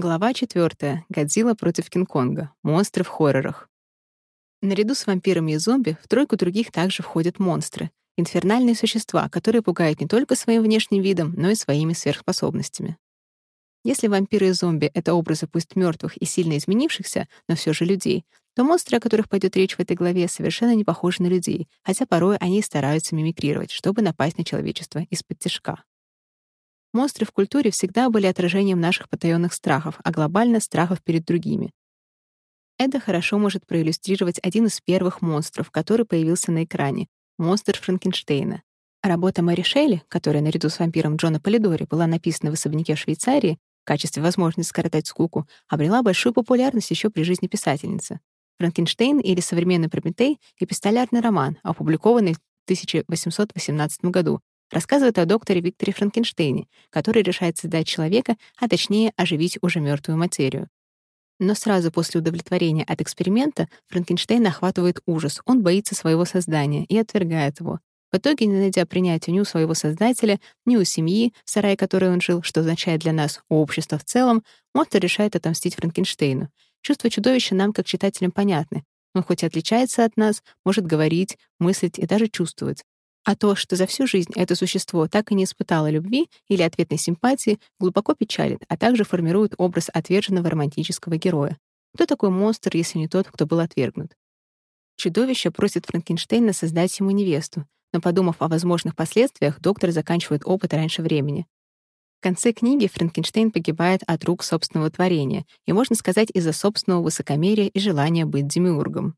Глава 4. Годзилла против Кинг-Конга. Монстры в хоррорах. Наряду с вампирами и зомби в тройку других также входят монстры — инфернальные существа, которые пугают не только своим внешним видом, но и своими сверхспособностями. Если вампиры и зомби — это образы пусть мертвых и сильно изменившихся, но все же людей, то монстры, о которых пойдет речь в этой главе, совершенно не похожи на людей, хотя порой они стараются мимикрировать, чтобы напасть на человечество из-под тяжка. Монстры в культуре всегда были отражением наших потаенных страхов, а глобально — страхов перед другими. Это хорошо может проиллюстрировать один из первых монстров, который появился на экране — монстр Франкенштейна. Работа Мэри Шелли, которая наряду с вампиром Джона Полидори была написана в особняке в Швейцарии в качестве возможности скоротать скуку, обрела большую популярность еще при жизни писательницы. «Франкенштейн» или «Современный Прометей» — эпистолярный роман, опубликованный в 1818 году, рассказывает о докторе Викторе Франкенштейне, который решает создать человека, а точнее оживить уже мертвую материю. Но сразу после удовлетворения от эксперимента Франкенштейн охватывает ужас, он боится своего создания и отвергает его. В итоге, не найдя принятия ни у своего создателя, ни у семьи, в сарае которой он жил, что означает для нас у общества в целом, монстр решает отомстить Франкенштейну. Чувство чудовища нам, как читателям, понятны. Он хоть и отличается от нас, может говорить, мыслить и даже чувствовать. А то, что за всю жизнь это существо так и не испытало любви или ответной симпатии, глубоко печалит, а также формирует образ отверженного романтического героя. Кто такой монстр, если не тот, кто был отвергнут? Чудовище просит Франкенштейна создать ему невесту, но, подумав о возможных последствиях, доктор заканчивает опыт раньше времени. В конце книги Франкенштейн погибает от рук собственного творения, и, можно сказать, из-за собственного высокомерия и желания быть демиургом.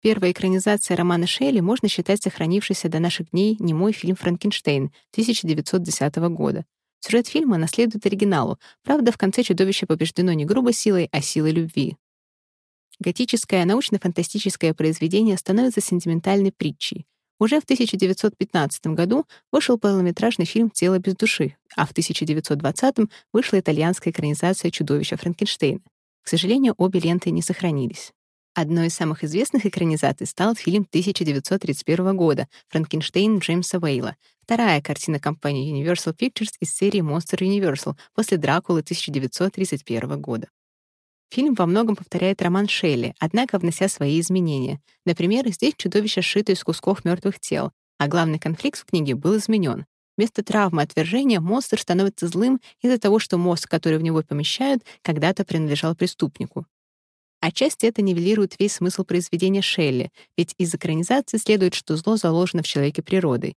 Первая экранизация романа Шелли можно считать сохранившейся до наших дней немой фильм «Франкенштейн» 1910 года. Сюжет фильма наследует оригиналу, правда, в конце чудовище побеждено не грубой силой, а силой любви. Готическое научно-фантастическое произведение становится сентиментальной притчей. Уже в 1915 году вышел полнометражный фильм «Тело без души», а в 1920 вышла итальянская экранизация «Чудовища Франкенштейна». К сожалению, обе ленты не сохранились. Одной из самых известных экранизаций стал фильм 1931 года «Франкенштейн» Джеймса Уэйла, вторая картина компании Universal Pictures из серии Monster Universal после «Дракулы» 1931 года. Фильм во многом повторяет роман Шелли, однако внося свои изменения. Например, здесь чудовище сшито из кусков мертвых тел, а главный конфликт в книге был изменен. Вместо травмы отвержения монстр становится злым из-за того, что мозг, который в него помещают, когда-то принадлежал преступнику. Отчасти это нивелирует весь смысл произведения Шелли, ведь из экранизации следует, что зло заложено в человеке природой.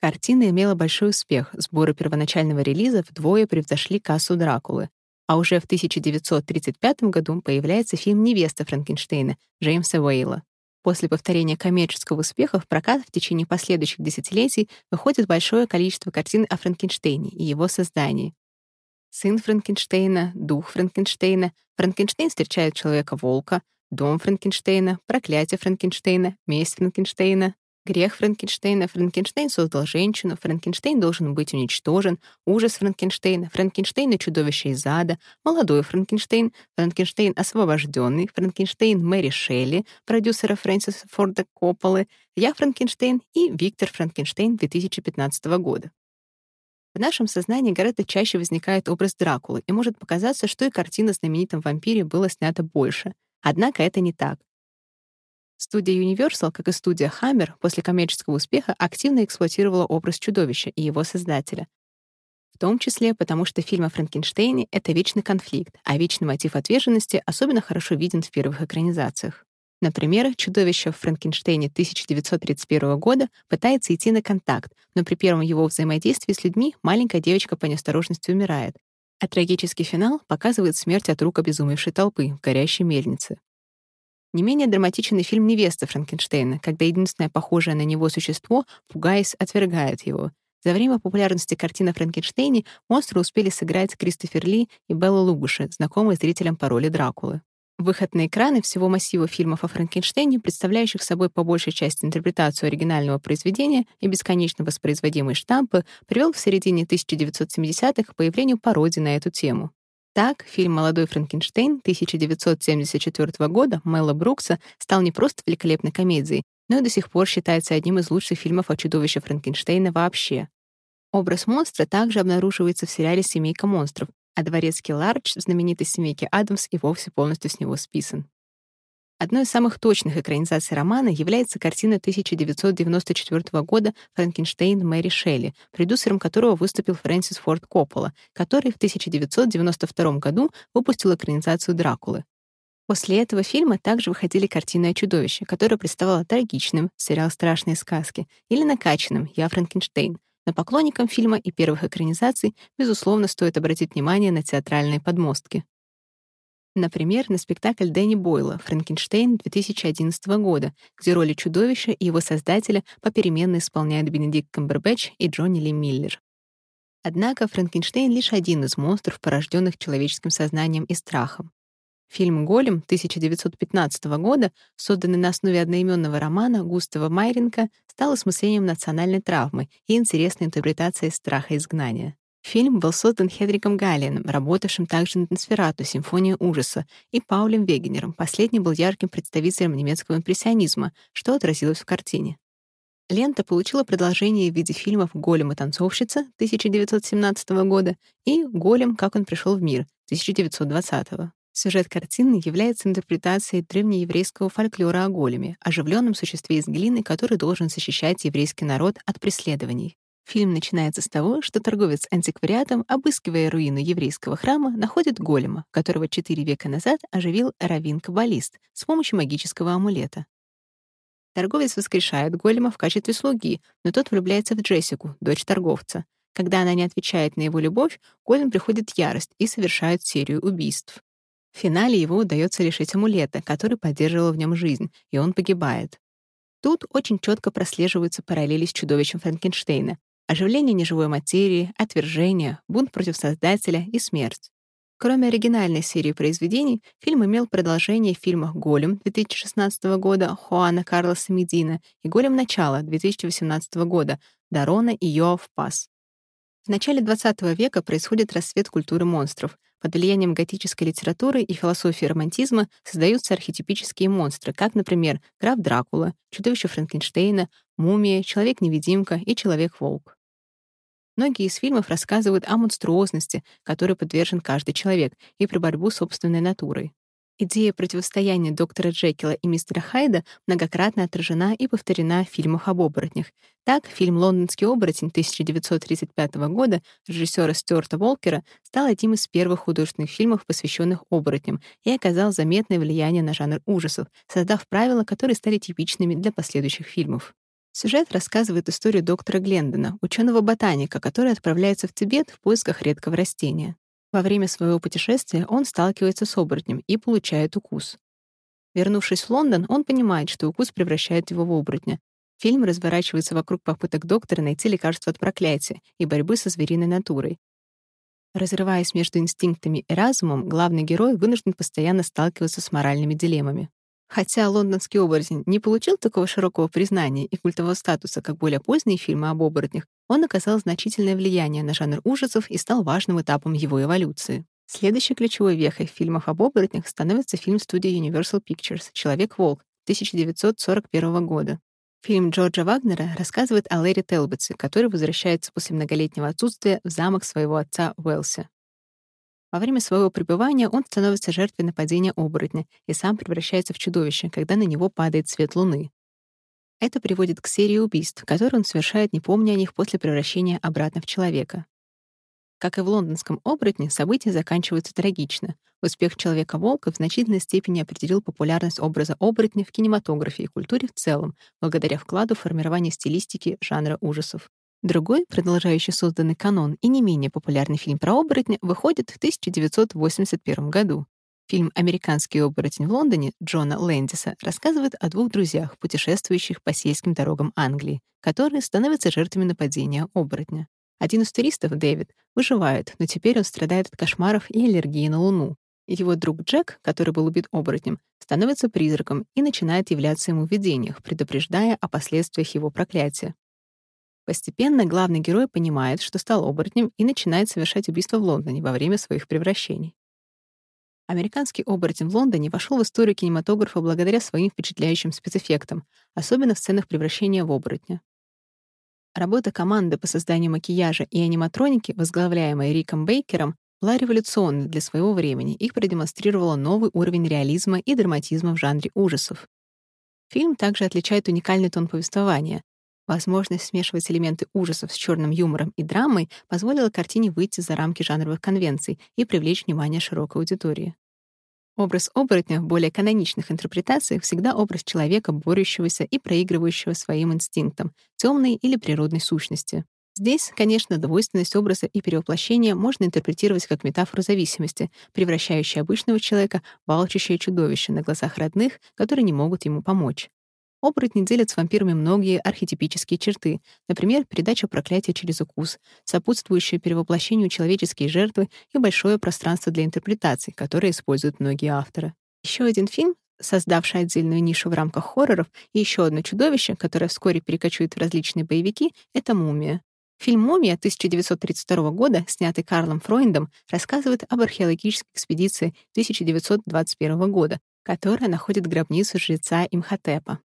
Картина имела большой успех, сборы первоначального релиза вдвое превзошли кассу Дракулы, а уже в 1935 году появляется фильм «Невеста Франкенштейна» Джеймса Уэйла. После повторения коммерческого успеха в прокат в течение последующих десятилетий выходит большое количество картин о Франкенштейне и его создании. Сын Франкенштейна, дух Франкенштейна, Франкенштейн встречает человека-волка, дом Франкенштейна, проклятие Франкенштейна, месть Франкенштейна, грех Франкенштейна, Франкенштейн создал женщину, Франкенштейн должен быть уничтожен, ужас Франкенштейна, Франкенштейн и чудовище из ада, молодой Франкенштейн, Франкенштейн освобожденный, Франкенштейн Мэри Шелли, продюсера Фрэнсиса Форда Копполы, я Франкенштейн и Виктор Франкенштейн 2015 года. В нашем сознании гораздо чаще возникает образ Дракулы, и может показаться, что и картина знаменитом вампире была снята больше. Однако это не так. Студия Universal, как и студия Hammer, после коммерческого успеха активно эксплуатировала образ чудовища и его создателя. В том числе потому, что фильм о Франкенштейне — это вечный конфликт, а вечный мотив отверженности особенно хорошо виден в первых экранизациях. Например, чудовище в Франкенштейне 1931 года пытается идти на контакт, но при первом его взаимодействии с людьми маленькая девочка по неосторожности умирает. А трагический финал показывает смерть от рук обезумевшей толпы в горящей мельнице. Не менее драматичный фильм «Невеста» Франкенштейна, когда единственное похожее на него существо, пугаясь, отвергает его. За время популярности картины Франкенштейне монстры успели сыграть Кристофер Ли и Белла Лугуши, знакомые зрителям по роли Дракулы. Выход на экраны всего массива фильмов о Франкенштейне, представляющих собой по большей части интерпретацию оригинального произведения и бесконечно воспроизводимые штампы, привел в середине 1970-х к появлению пародий на эту тему. Так, фильм «Молодой Франкенштейн» 1974 года Мэла Брукса стал не просто великолепной комедией, но и до сих пор считается одним из лучших фильмов о чудовище Франкенштейна вообще. Образ монстра также обнаруживается в сериале «Семейка монстров», а дворецкий Лардж в знаменитой семейке Адамс и вовсе полностью с него списан. Одной из самых точных экранизаций романа является картина 1994 года «Франкенштейн Мэри Шелли», продюсером которого выступил Фрэнсис Форд Коппола, который в 1992 году выпустил экранизацию «Дракулы». После этого фильма также выходили картины о чудовище, которое представало трагичным, сериал «Страшные сказки», или накачанным «Я Франкенштейн», но поклонникам фильма и первых экранизаций, безусловно, стоит обратить внимание на театральные подмостки. Например, на спектакль Дэнни Бойла «Франкенштейн» 2011 года, где роли чудовища и его создателя попеременно исполняют Бенедикт Камбербэтч и Джонни Ли Миллер. Однако Франкенштейн — лишь один из монстров, порожденных человеческим сознанием и страхом. Фильм «Голем» 1915 года, созданный на основе одноименного романа Густава Майренко, стал осмыслением национальной травмы и интересной интерпретацией страха изгнания. Фильм был создан Хедриком Галлианом, работавшим также над «Носферату. Симфония ужаса», и Паулем Вегенером. Последний был ярким представителем немецкого импрессионизма, что отразилось в картине. Лента получила продолжение в виде фильмов «Голем и танцовщица» 1917 года и «Голем. Как он пришел в мир» 1920 Сюжет картины является интерпретацией древнееврейского фольклора о големе, оживленном существе из глины, который должен защищать еврейский народ от преследований. Фильм начинается с того, что торговец антиквариатом, обыскивая руины еврейского храма, находит голема, которого четыре века назад оживил раввин-каббалист с помощью магического амулета. Торговец воскрешает голема в качестве слуги, но тот влюбляется в Джессику, дочь торговца. Когда она не отвечает на его любовь, голем приходит в ярость и совершает серию убийств. В финале его удается лишить амулета, который поддерживал в нем жизнь, и он погибает. Тут очень четко прослеживаются параллели с чудовищем Франкенштейна, оживление неживой материи, отвержение, бунт против Создателя и смерть. Кроме оригинальной серии произведений, фильм имел продолжение в фильмах «Голем» 2016 года Хуана Карлоса Медина и «Голем. Начало» 2018 года Дарона и Йоав Пас. В начале XX века происходит расцвет культуры монстров. Под влиянием готической литературы и философии романтизма создаются архетипические монстры, как, например, граф Дракула, чудовище Франкенштейна, мумия, человек-невидимка и человек-волк. Многие из фильмов рассказывают о монструозности, которой подвержен каждый человек, и про борьбу с собственной натурой. Идея противостояния доктора Джекила и мистера Хайда многократно отражена и повторена в фильмах об оборотнях. Так, фильм «Лондонский оборотень» 1935 года режиссера Стюарта Волкера стал одним из первых художественных фильмов, посвященных оборотням, и оказал заметное влияние на жанр ужасов, создав правила, которые стали типичными для последующих фильмов. Сюжет рассказывает историю доктора Глендона, ученого-ботаника, который отправляется в Тибет в поисках редкого растения. Во время своего путешествия он сталкивается с оборотнем и получает укус. Вернувшись в Лондон, он понимает, что укус превращает его в оборотня. Фильм разворачивается вокруг попыток доктора найти лекарство от проклятия и борьбы со звериной натурой. Разрываясь между инстинктами и разумом, главный герой вынужден постоянно сталкиваться с моральными дилеммами. Хотя «Лондонский оборотень» не получил такого широкого признания и культового статуса, как более поздние фильмы об оборотнях, он оказал значительное влияние на жанр ужасов и стал важным этапом его эволюции. Следующей ключевой вехой в фильмах об оборотнях становится фильм студии Universal Pictures «Человек-волк» 1941 года. Фильм Джорджа Вагнера рассказывает о Лэри Телботсе, который возвращается после многолетнего отсутствия в замок своего отца Уэлси. Во время своего пребывания он становится жертвой нападения оборотня и сам превращается в чудовище, когда на него падает свет луны. Это приводит к серии убийств, которые он совершает, не помня о них после превращения обратно в человека. Как и в лондонском оборотне, события заканчиваются трагично. Успех Человека-волка в значительной степени определил популярность образа оборотня в кинематографе и культуре в целом, благодаря вкладу в формирование стилистики жанра ужасов. Другой, продолжающий созданный канон и не менее популярный фильм про оборотня, выходит в 1981 году. Фильм «Американский оборотень в Лондоне» Джона Лэндиса рассказывает о двух друзьях, путешествующих по сельским дорогам Англии, которые становятся жертвами нападения оборотня. Один из туристов, Дэвид, выживает, но теперь он страдает от кошмаров и аллергии на Луну. Его друг Джек, который был убит оборотнем, становится призраком и начинает являться ему в видениях, предупреждая о последствиях его проклятия. Постепенно главный герой понимает, что стал оборотнем и начинает совершать убийства в Лондоне во время своих превращений. Американский оборотень в Лондоне вошел в историю кинематографа благодаря своим впечатляющим спецэффектам, особенно в сценах превращения в оборотня. Работа команды по созданию макияжа и аниматроники, возглавляемой Риком Бейкером, была революционной для своего времени и продемонстрировала новый уровень реализма и драматизма в жанре ужасов. Фильм также отличает уникальный тон повествования. Возможность смешивать элементы ужасов с черным юмором и драмой позволила картине выйти за рамки жанровых конвенций и привлечь внимание широкой аудитории. Образ оборотня в более каноничных интерпретациях всегда образ человека, борющегося и проигрывающего своим инстинктам, темной или природной сущности. Здесь, конечно, двойственность образа и перевоплощения можно интерпретировать как метафору зависимости, превращающую обычного человека в алчущее чудовище на глазах родных, которые не могут ему помочь. Оборотни делят с вампирами многие архетипические черты, например, передача проклятия через укус, сопутствующее перевоплощению человеческие жертвы и большое пространство для интерпретаций, которые используют многие авторы. Еще один фильм, создавший отдельную нишу в рамках хорроров, и еще одно чудовище, которое вскоре перекочует в различные боевики, — это «Мумия». Фильм «Мумия» 1932 года, снятый Карлом Фройндом, рассказывает об археологической экспедиции 1921 года, которая находит гробницу жреца Имхотепа.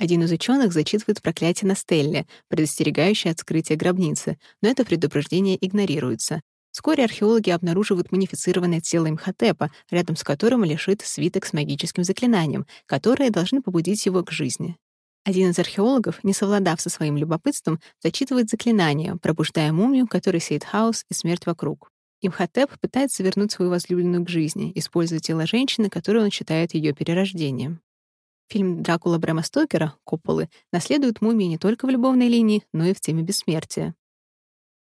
Один из ученых зачитывает проклятие на стелле, предостерегающее от скрытия гробницы, но это предупреждение игнорируется. Вскоре археологи обнаруживают мумифицированное тело Имхотепа, рядом с которым лежит свиток с магическим заклинанием, которые должны побудить его к жизни. Один из археологов, не совладав со своим любопытством, зачитывает заклинание, пробуждая мумию, которая сеет хаос и смерть вокруг. Имхотеп пытается вернуть свою возлюбленную к жизни, используя тело женщины, которую он считает ее перерождением. Фильм «Дракула» Брэма Стокера «Копполы» наследует мумии не только в любовной линии, но и в теме бессмертия.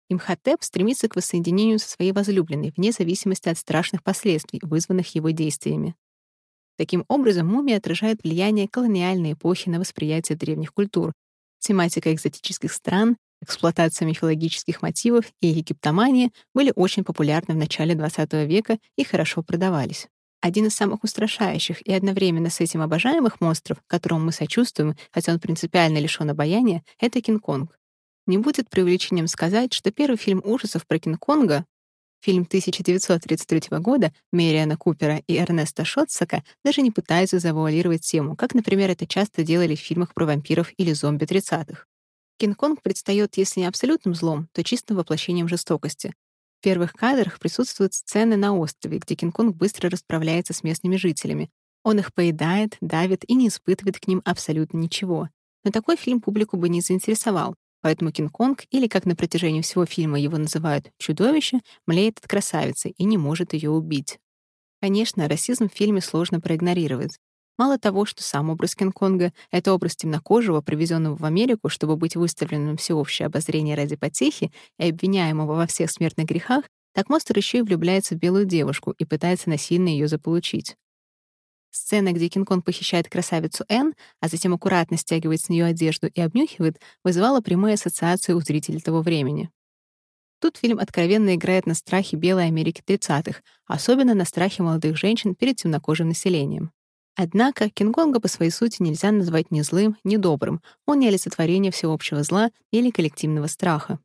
Имхотеп стремится к воссоединению со своей возлюбленной вне зависимости от страшных последствий, вызванных его действиями. Таким образом, мумия отражает влияние колониальной эпохи на восприятие древних культур. Тематика экзотических стран, эксплуатация мифологических мотивов и египтомания были очень популярны в начале XX века и хорошо продавались. Один из самых устрашающих и одновременно с этим обожаемых монстров, которому мы сочувствуем, хотя он принципиально лишён обаяния, — это Кинг-Конг. Не будет преувеличением сказать, что первый фильм ужасов про Кинг-Конга Фильм 1933 года Мэриана Купера и Эрнеста Шотсака даже не пытаются завуалировать тему, как, например, это часто делали в фильмах про вампиров или зомби 30-х. Кинг-Конг предстаёт, если не абсолютным злом, то чистым воплощением жестокости. В первых кадрах присутствуют сцены на острове, где Кинг-Конг быстро расправляется с местными жителями. Он их поедает, давит и не испытывает к ним абсолютно ничего. Но такой фильм публику бы не заинтересовал, Поэтому Кинг-Конг, или как на протяжении всего фильма его называют «чудовище», млеет от красавицы и не может ее убить. Конечно, расизм в фильме сложно проигнорировать. Мало того, что сам образ Кинг-Конга — это образ темнокожего, привезенного в Америку, чтобы быть выставленным всеобщее обозрение ради потехи и обвиняемого во всех смертных грехах, так монстр еще и влюбляется в белую девушку и пытается насильно ее заполучить. Сцена, где Кинг-Конг похищает красавицу Энн, а затем аккуратно стягивает с нее одежду и обнюхивает, вызывала прямые ассоциации у зрителей того времени. Тут фильм откровенно играет на страхе белой Америки 30-х, особенно на страхе молодых женщин перед темнокожим населением. Однако Кинг-Конга по своей сути нельзя назвать ни злым, ни добрым, он не олицетворение всеобщего зла или коллективного страха.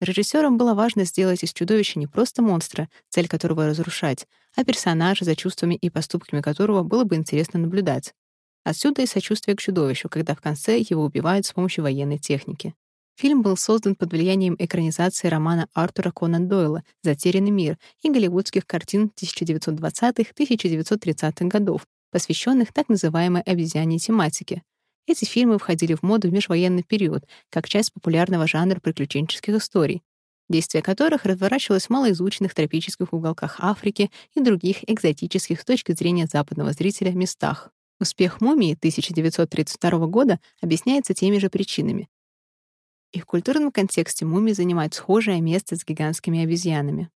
Режиссерам было важно сделать из чудовища не просто монстра, цель которого — разрушать, а персонажа, за чувствами и поступками которого было бы интересно наблюдать. Отсюда и сочувствие к чудовищу, когда в конце его убивают с помощью военной техники. Фильм был создан под влиянием экранизации романа Артура Конан Дойла «Затерянный мир» и голливудских картин 1920-1930-х годов, посвященных так называемой обезьяньей тематике. Эти фильмы входили в моду в межвоенный период, как часть популярного жанра приключенческих историй, действие которых разворачивалось в малоизученных тропических уголках Африки и других экзотических с точки зрения западного зрителя местах. Успех «Мумии» 1932 года объясняется теми же причинами. И в культурном контексте мумии занимают схожее место с гигантскими обезьянами.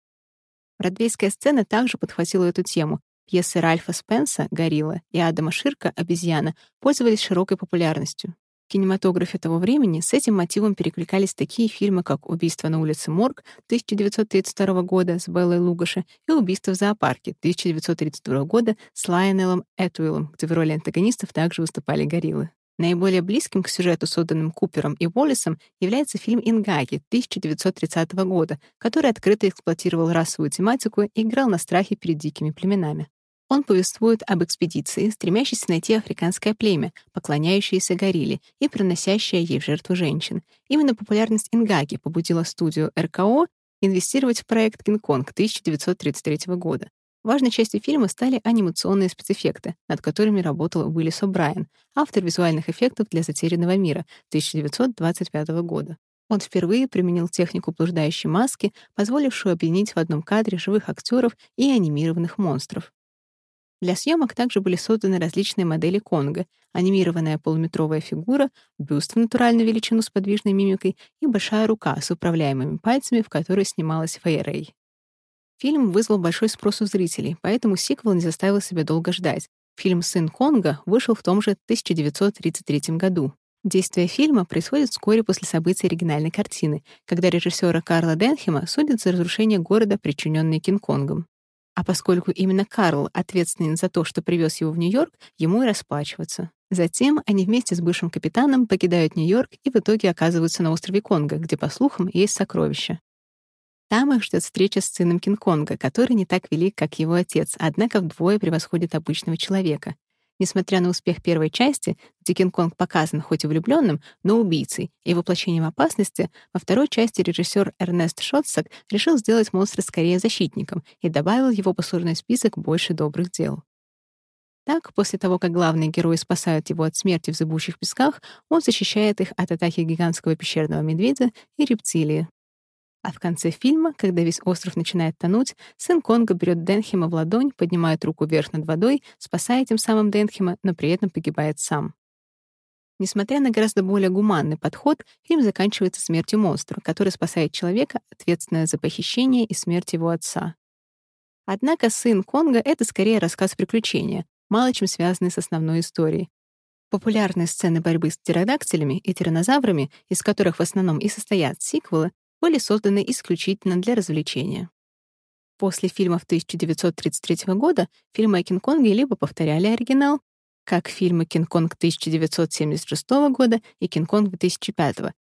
Бродвейская сцена также подхватила эту тему, Пьесы Ральфа Спенса «Горилла» и Адама Ширка «Обезьяна» пользовались широкой популярностью. В кинематографе того времени с этим мотивом перекликались такие фильмы, как «Убийство на улице Морг» 1932 года с Беллой Лугаши и «Убийство в зоопарке» 1932 года с Лайонеллом Этуэллом, где в роли антагонистов также выступали гориллы. Наиболее близким к сюжету, созданным Купером и Уоллесом, является фильм «Ингаги» 1930 года, который открыто эксплуатировал расовую тематику и играл на страхе перед дикими племенами. Он повествует об экспедиции, стремящейся найти африканское племя, поклоняющееся горилле и приносящее ей в жертву женщин. Именно популярность Ингаги побудила студию РКО инвестировать в проект «Кинг-Конг» 1933 года. Важной частью фильма стали анимационные спецэффекты, над которыми работал Уиллис О'Брайен, автор визуальных эффектов для «Затерянного мира» 1925 года. Он впервые применил технику блуждающей маски, позволившую объединить в одном кадре живых актеров и анимированных монстров. Для съемок также были созданы различные модели Конга, анимированная полуметровая фигура, бюст в натуральную величину с подвижной мимикой и большая рука с управляемыми пальцами, в которой снималась Фейрей. Фильм вызвал большой спрос у зрителей, поэтому сиквел не заставил себя долго ждать. Фильм «Сын Конга» вышел в том же 1933 году. Действие фильма происходит вскоре после событий оригинальной картины, когда режиссера Карла Денхема судят за разрушение города, причиненное Кинг-Конгом. А поскольку именно Карл ответственен за то, что привез его в Нью-Йорк, ему и расплачиваться. Затем они вместе с бывшим капитаном покидают Нью-Йорк и в итоге оказываются на острове Конго, где, по слухам, есть сокровища. Там их ждет встреча с сыном Кинг-Конга, который не так велик, как его отец, однако вдвое превосходит обычного человека. Несмотря на успех первой части, где Кинг-Конг показан хоть и влюбленным, но убийцей и воплощением опасности, во второй части режиссер Эрнест Шотсак решил сделать монстра скорее защитником и добавил его послужной список больше добрых дел. Так, после того, как главные герои спасают его от смерти в зыбучих песках, он защищает их от атаки гигантского пещерного медведя и рептилии, а в конце фильма, когда весь остров начинает тонуть, сын Конга берет Денхема в ладонь, поднимает руку вверх над водой, спасая тем самым Денхема, но при этом погибает сам. Несмотря на гораздо более гуманный подход, фильм заканчивается смертью монстра, который спасает человека, ответственного за похищение и смерть его отца. Однако «Сын Конга» — это скорее рассказ приключения, мало чем связанный с основной историей. Популярные сцены борьбы с птеродактилями и тираннозаврами, из которых в основном и состоят сиквелы, были созданы исключительно для развлечения. После фильмов 1933 года фильмы о Кинг-Конге либо повторяли оригинал, как фильмы «Кинг-Конг» 1976 года и «Кинг-Конг» 2005,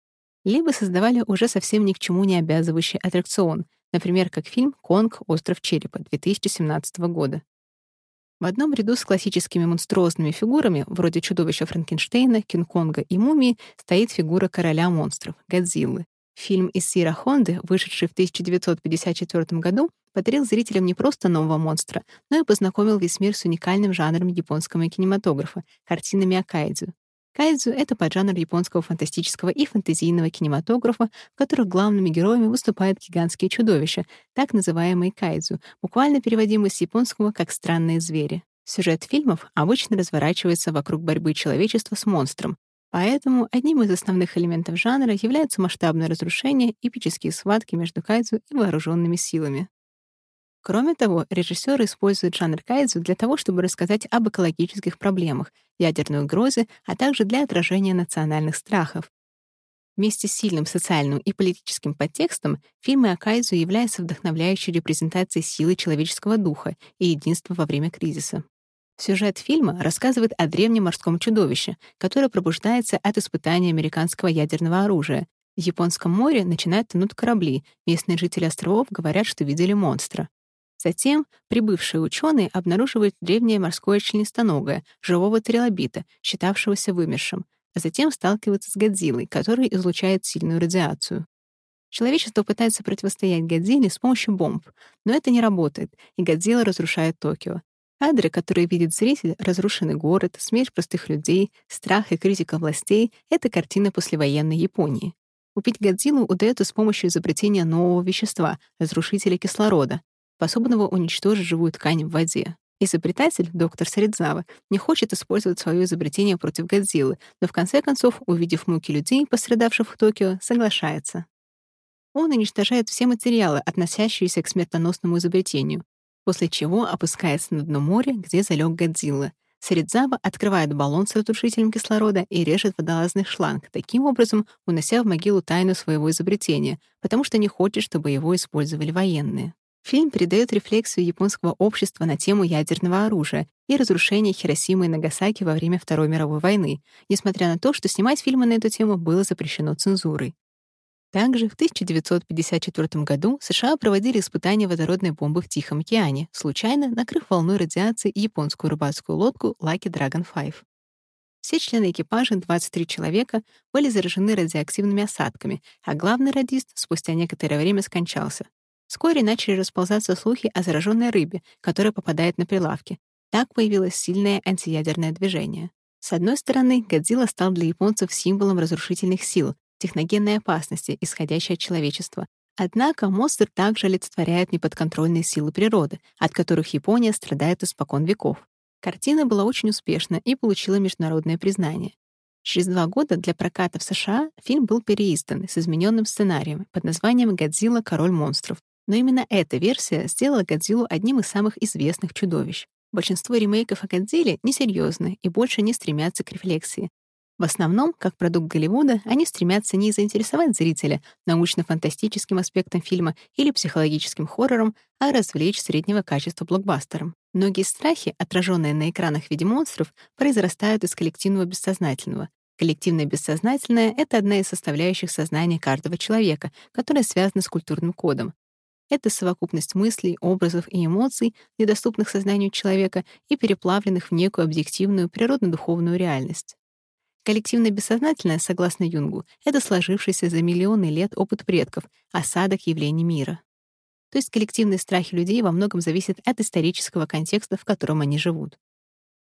либо создавали уже совсем ни к чему не обязывающий аттракцион, например, как фильм «Конг. Остров черепа» 2017 года. В одном ряду с классическими монструозными фигурами, вроде чудовища Франкенштейна, Кинг-Конга и мумии, стоит фигура короля монстров — Годзиллы. Фильм Исира Хонды, вышедший в 1954 году, подарил зрителям не просто нового монстра, но и познакомил весь мир с уникальным жанром японского кинематографа — картинами о кайдзю. Кайдзю — это поджанр японского фантастического и фэнтезийного кинематографа, в которых главными героями выступают гигантские чудовища, так называемые кайдзю, буквально переводимые с японского как «странные звери». Сюжет фильмов обычно разворачивается вокруг борьбы человечества с монстром, Поэтому одним из основных элементов жанра являются масштабное разрушение, эпические схватки между кайдзу и вооруженными силами. Кроме того, режиссеры используют жанр кайдзу для того, чтобы рассказать об экологических проблемах, ядерной угрозе, а также для отражения национальных страхов. Вместе с сильным социальным и политическим подтекстом фильмы о кайдзу являются вдохновляющей репрезентацией силы человеческого духа и единства во время кризиса. Сюжет фильма рассказывает о древнем морском чудовище, которое пробуждается от испытания американского ядерного оружия. В Японском море начинают тонуть корабли, местные жители островов говорят, что видели монстра. Затем прибывшие ученые обнаруживают древнее морское членистоногое, живого трилобита, считавшегося вымершим, а затем сталкиваются с Годзиллой, который излучает сильную радиацию. Человечество пытается противостоять Годзилле с помощью бомб, но это не работает, и Годзилла разрушает Токио. Кадры, которые видит зритель, разрушенный город, смерть простых людей, страх и критика властей — это картина послевоенной Японии. Убить Годзиллу удается с помощью изобретения нового вещества — разрушителя кислорода, способного уничтожить живую ткань в воде. Изобретатель, доктор Саридзава, не хочет использовать свое изобретение против Годзиллы, но в конце концов, увидев муки людей, пострадавших в Токио, соглашается. Он уничтожает все материалы, относящиеся к смертоносному изобретению, после чего опускается на дно моря, где залег Годзилла. Саридзава открывает баллон с разрушителем кислорода и режет водолазный шланг, таким образом унося в могилу тайну своего изобретения, потому что не хочет, чтобы его использовали военные. Фильм передает рефлексию японского общества на тему ядерного оружия и разрушения Хиросимы и Нагасаки во время Второй мировой войны, несмотря на то, что снимать фильмы на эту тему было запрещено цензурой. Также в 1954 году США проводили испытания водородной бомбы в Тихом океане, случайно накрыв волной радиации японскую рыбацкую лодку Lucky Dragon 5. Все члены экипажа, 23 человека, были заражены радиоактивными осадками, а главный радист спустя некоторое время скончался. Вскоре начали расползаться слухи о зараженной рыбе, которая попадает на прилавки. Так появилось сильное антиядерное движение. С одной стороны, Годзилла стал для японцев символом разрушительных сил, техногенной опасности, исходящей от человечества. Однако монстр также олицетворяет неподконтрольные силы природы, от которых Япония страдает испокон веков. Картина была очень успешна и получила международное признание. Через два года для проката в США фильм был переиздан с измененным сценарием под названием «Годзилла. Король монстров». Но именно эта версия сделала Годзиллу одним из самых известных чудовищ. Большинство ремейков о Годзилле несерьезны и больше не стремятся к рефлексии. В основном, как продукт Голливуда, они стремятся не заинтересовать зрителя научно-фантастическим аспектом фильма или психологическим хоррором, а развлечь среднего качества блокбастером. Многие страхи, отраженные на экранах в виде монстров, произрастают из коллективного бессознательного. Коллективное бессознательное — это одна из составляющих сознания каждого человека, которая связана с культурным кодом. Это совокупность мыслей, образов и эмоций, недоступных сознанию человека и переплавленных в некую объективную природно-духовную реальность. Коллективное бессознательное, согласно Юнгу, это сложившийся за миллионы лет опыт предков, осадок явлений мира. То есть коллективные страхи людей во многом зависят от исторического контекста, в котором они живут.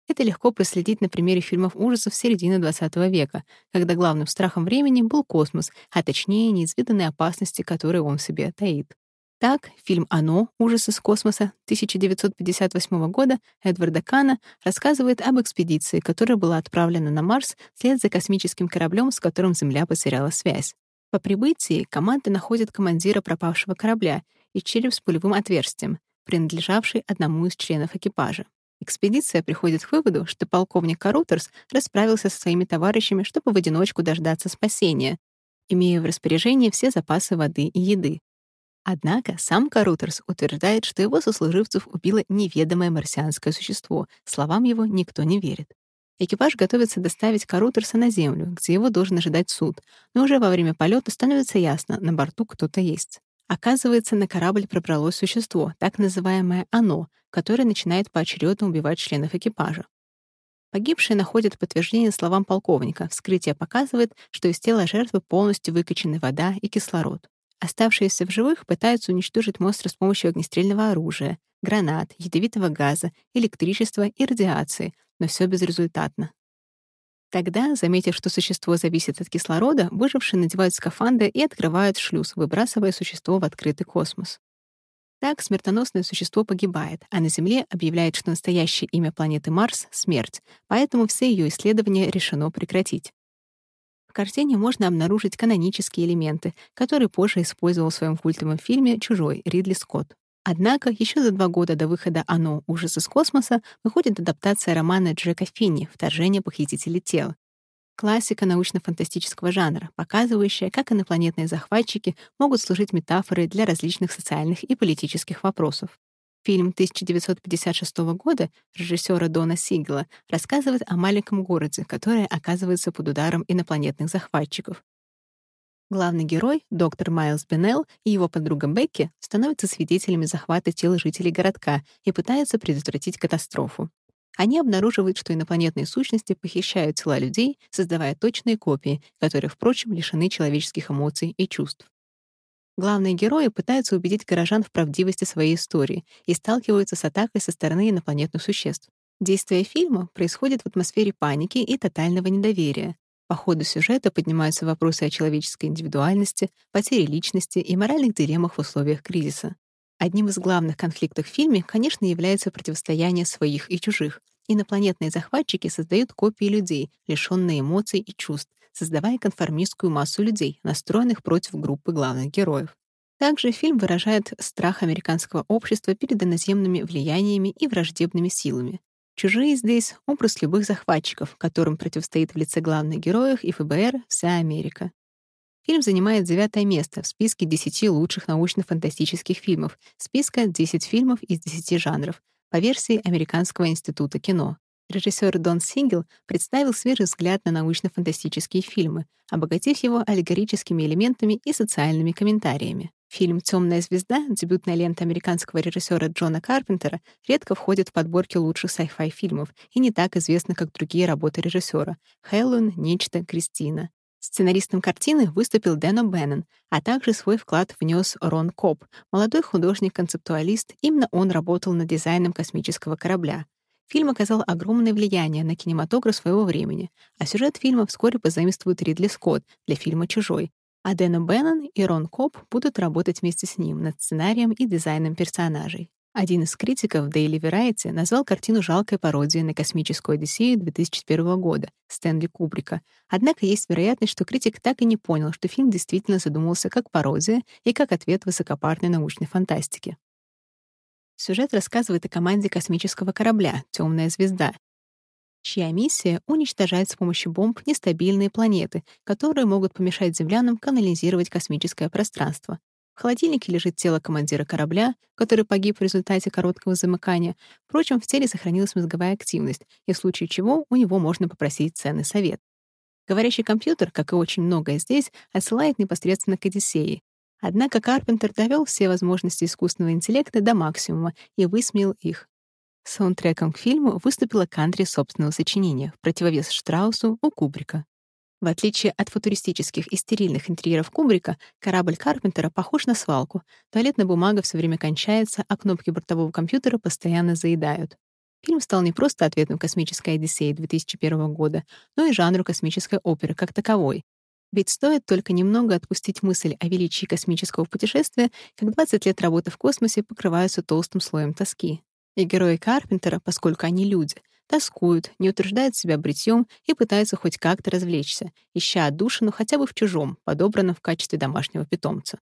Это легко проследить на примере фильмов ужасов середины XX века, когда главным страхом времени был космос, а точнее неизведанные опасности, которые он в себе таит. Так, фильм «Оно. Ужасы с космоса» 1958 года Эдварда Кана рассказывает об экспедиции, которая была отправлена на Марс вслед за космическим кораблем, с которым Земля потеряла связь. По прибытии команда находит командира пропавшего корабля и череп с пулевым отверстием, принадлежавший одному из членов экипажа. Экспедиция приходит к выводу, что полковник Карутерс расправился со своими товарищами, чтобы в одиночку дождаться спасения, имея в распоряжении все запасы воды и еды. Однако сам Карутерс утверждает, что его сослуживцев убило неведомое марсианское существо. Словам его никто не верит. Экипаж готовится доставить Карутерса на Землю, где его должен ожидать суд, но уже во время полета становится ясно, на борту кто-то есть. Оказывается, на корабль пробралось существо, так называемое «оно», которое начинает поочередно убивать членов экипажа. Погибшие находят подтверждение словам полковника. Вскрытие показывает, что из тела жертвы полностью выкачаны вода и кислород. Оставшиеся в живых пытаются уничтожить монстра с помощью огнестрельного оружия, гранат, ядовитого газа, электричества и радиации, но все безрезультатно. Тогда, заметив, что существо зависит от кислорода, выжившие надевают скафандры и открывают шлюз, выбрасывая существо в открытый космос. Так смертоносное существо погибает, а на Земле объявляет, что настоящее имя планеты Марс — смерть, поэтому все ее исследования решено прекратить. Картине можно обнаружить канонические элементы, которые позже использовал в своем культовом фильме «Чужой» Ридли Скотт. Однако еще за два года до выхода «Оно. Ужас из космоса» выходит адаптация романа Джека Финни «Вторжение похитителей тел». Классика научно-фантастического жанра, показывающая, как инопланетные захватчики могут служить метафорой для различных социальных и политических вопросов. Фильм 1956 года режиссера Дона Сигела рассказывает о маленьком городе, который оказывается под ударом инопланетных захватчиков. Главный герой, доктор Майлз Беннелл и его подруга Бекки становятся свидетелями захвата тел жителей городка и пытаются предотвратить катастрофу. Они обнаруживают, что инопланетные сущности похищают тела людей, создавая точные копии, которые, впрочем, лишены человеческих эмоций и чувств. Главные герои пытаются убедить горожан в правдивости своей истории и сталкиваются с атакой со стороны инопланетных существ. Действие фильма происходит в атмосфере паники и тотального недоверия, по ходу сюжета поднимаются вопросы о человеческой индивидуальности, потере личности и моральных дилеммах в условиях кризиса. Одним из главных конфликтов в фильме, конечно, является противостояние своих и чужих. Инопланетные захватчики создают копии людей, лишённые эмоций и чувств, создавая конформистскую массу людей, настроенных против группы главных героев. Также фильм выражает страх американского общества перед иноземными влияниями и враждебными силами. Чужие здесь — образ любых захватчиков, которым противостоит в лице главных героев и ФБР вся Америка. Фильм занимает девятое место в списке 10 лучших научно-фантастических фильмов, списка 10 фильмов из 10 жанров, по версии Американского института кино. Режиссер Дон Сингел представил свежий взгляд на научно-фантастические фильмы, обогатив его аллегорическими элементами и социальными комментариями. Фильм «Темная звезда», дебютная лента американского режиссера Джона Карпентера, редко входит в подборки лучших sci-fi фильмов и не так известна, как другие работы режиссера «Хэллоуин», «Нечто», «Кристина». Сценаристом картины выступил Дэн О'Беннон, а также свой вклад внес Рон Кобб, молодой художник-концептуалист. Именно он работал над дизайном космического корабля. Фильм оказал огромное влияние на кинематограф своего времени, а сюжет фильма вскоре позаимствует Ридли Скотт для фильма «Чужой», а Дэн О'Беннон и Рон Кобб будут работать вместе с ним над сценарием и дизайном персонажей. Один из критиков Daily Variety назвал картину жалкой пародией на космическую Одиссею 2001 года Стэнли Кубрика. Однако есть вероятность, что критик так и не понял, что фильм действительно задумался как пародия и как ответ высокопарной научной фантастики. Сюжет рассказывает о команде космического корабля «Темная звезда», чья миссия — уничтожать с помощью бомб нестабильные планеты, которые могут помешать землянам канализировать космическое пространство. В холодильнике лежит тело командира корабля, который погиб в результате короткого замыкания. Впрочем, в теле сохранилась мозговая активность, и в случае чего у него можно попросить ценный совет. Говорящий компьютер, как и очень многое здесь, отсылает непосредственно к Одиссее. Однако Карпентер довел все возможности искусственного интеллекта до максимума и высмеял их. Саундтреком к фильму выступила кантри собственного сочинения в противовес Штраусу у Кубрика. В отличие от футуристических и стерильных интерьеров Кубрика, корабль Карпентера похож на свалку. Туалетная бумага все время кончается, а кнопки бортового компьютера постоянно заедают. Фильм стал не просто ответом космической Одиссеи 2001 года, но и жанру космической оперы как таковой. Ведь стоит только немного отпустить мысль о величии космического путешествия, как 20 лет работы в космосе покрываются толстым слоем тоски. И герои Карпентера, поскольку они люди — тоскуют, не утверждают себя бритьем и пытаются хоть как-то развлечься, ища отдушину хотя бы в чужом, подобранном в качестве домашнего питомца.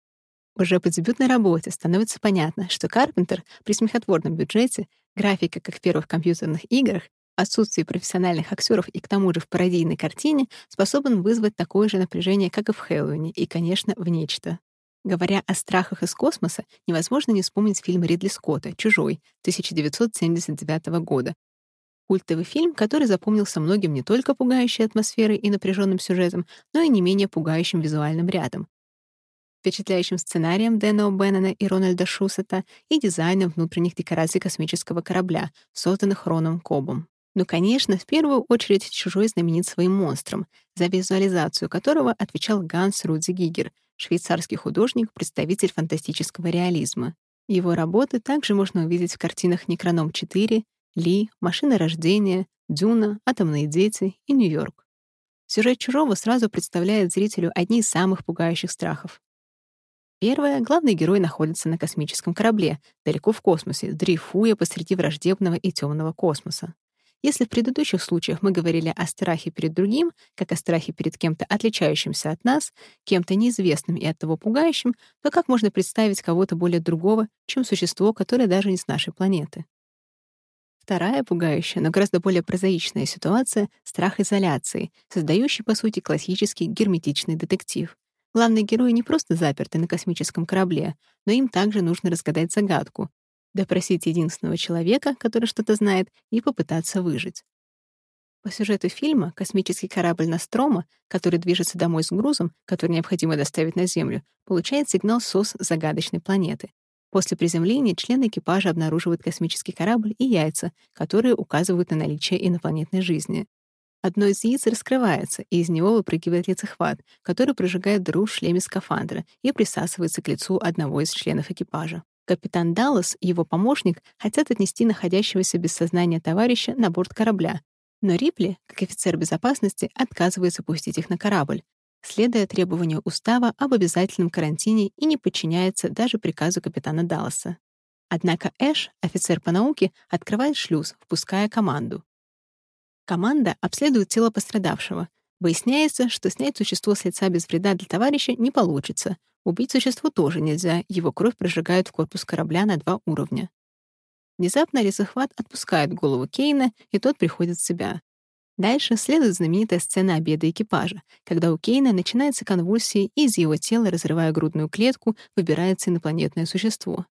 Уже по дебютной работе становится понятно, что Карпентер при смехотворном бюджете, графика, как в первых компьютерных играх, отсутствии профессиональных актеров и к тому же в пародийной картине способен вызвать такое же напряжение, как и в Хэллоуине, и, конечно, в нечто. Говоря о страхах из космоса, невозможно не вспомнить фильм Ридли Скотта «Чужой» 1979 года, Культовый фильм, который запомнился многим не только пугающей атмосферой и напряженным сюжетом, но и не менее пугающим визуальным рядом. Впечатляющим сценарием Дэна О'Беннона и Рональда Шусета и дизайном внутренних декораций космического корабля, созданных Роном Кобом. Ну, конечно, в первую очередь «Чужой» знаменит своим монстром, за визуализацию которого отвечал Ганс Рудзи Гигер, швейцарский художник, представитель фантастического реализма. Его работы также можно увидеть в картинах «Некроном 4», ли, машина рождения, Дюна, атомные дети и Нью-Йорк. Сюжет «Чужого» сразу представляет зрителю одни из самых пугающих страхов. Первое — главный герой находится на космическом корабле, далеко в космосе, дрейфуя посреди враждебного и темного космоса. Если в предыдущих случаях мы говорили о страхе перед другим, как о страхе перед кем-то отличающимся от нас, кем-то неизвестным и оттого пугающим, то как можно представить кого-то более другого, чем существо, которое даже не с нашей планеты? Вторая пугающая, но гораздо более прозаичная ситуация — страх изоляции, создающий, по сути, классический герметичный детектив. Главный герой не просто заперты на космическом корабле, но им также нужно разгадать загадку, допросить единственного человека, который что-то знает, и попытаться выжить. По сюжету фильма космический корабль Настрома, который движется домой с грузом, который необходимо доставить на Землю, получает сигнал СОС загадочной планеты. После приземления члены экипажа обнаруживают космический корабль и яйца, которые указывают на наличие инопланетной жизни. Одно из яиц раскрывается, и из него выпрыгивает лицехват, который прожигает дыру в шлеме скафандра и присасывается к лицу одного из членов экипажа. Капитан Даллас и его помощник хотят отнести находящегося без сознания товарища на борт корабля, но Рипли, как офицер безопасности, отказывается пустить их на корабль, следуя требованию устава об обязательном карантине и не подчиняется даже приказу капитана Далласа. Однако Эш, офицер по науке, открывает шлюз, впуская команду. Команда обследует тело пострадавшего. Выясняется, что снять существо с лица без вреда для товарища не получится. Убить существо тоже нельзя, его кровь прожигают в корпус корабля на два уровня. Внезапно лесохват отпускает голову Кейна, и тот приходит в себя. Дальше следует знаменитая сцена обеда экипажа, когда у Кейна начинается конвульсии, и из его тела, разрывая грудную клетку, выбирается инопланетное существо.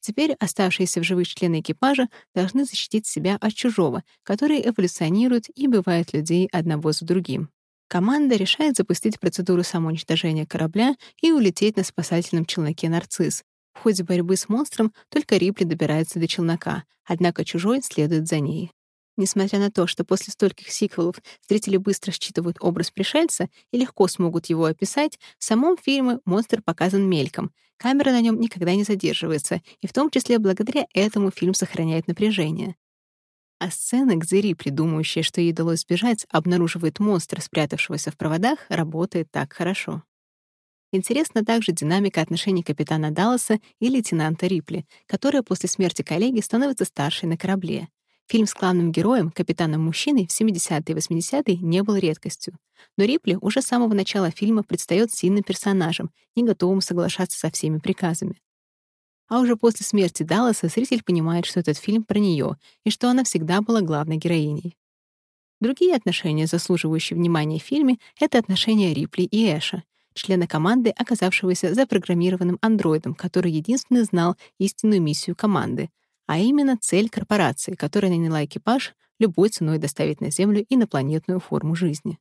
Теперь оставшиеся в живых члены экипажа должны защитить себя от чужого, который эволюционирует и убивает людей одного за другим. Команда решает запустить процедуру самоуничтожения корабля и улететь на спасательном челноке «Нарцисс». В ходе борьбы с монстром только Рипли добирается до челнока, однако чужой следует за ней. Несмотря на то, что после стольких сиквелов зрители быстро считывают образ пришельца и легко смогут его описать, в самом фильме монстр показан мельком. Камера на нем никогда не задерживается, и в том числе благодаря этому фильм сохраняет напряжение. А сцена, где Рипли, думающая, что ей удалось сбежать, обнаруживает монстра, спрятавшегося в проводах, работает так хорошо. Интересна также динамика отношений капитана Далласа и лейтенанта Рипли, которая после смерти коллеги становится старшей на корабле. Фильм с главным героем, капитаном-мужчиной, в 70-е и 80-е не был редкостью. Но Рипли уже с самого начала фильма предстает сильным персонажем, не готовым соглашаться со всеми приказами. А уже после смерти Далласа зритель понимает, что этот фильм про нее и что она всегда была главной героиней. Другие отношения, заслуживающие внимания в фильме, это отношения Рипли и Эша, члена команды, оказавшегося запрограммированным андроидом, который единственный знал истинную миссию команды — а именно цель корпорации, которая наняла экипаж любой ценой доставить на Землю инопланетную форму жизни.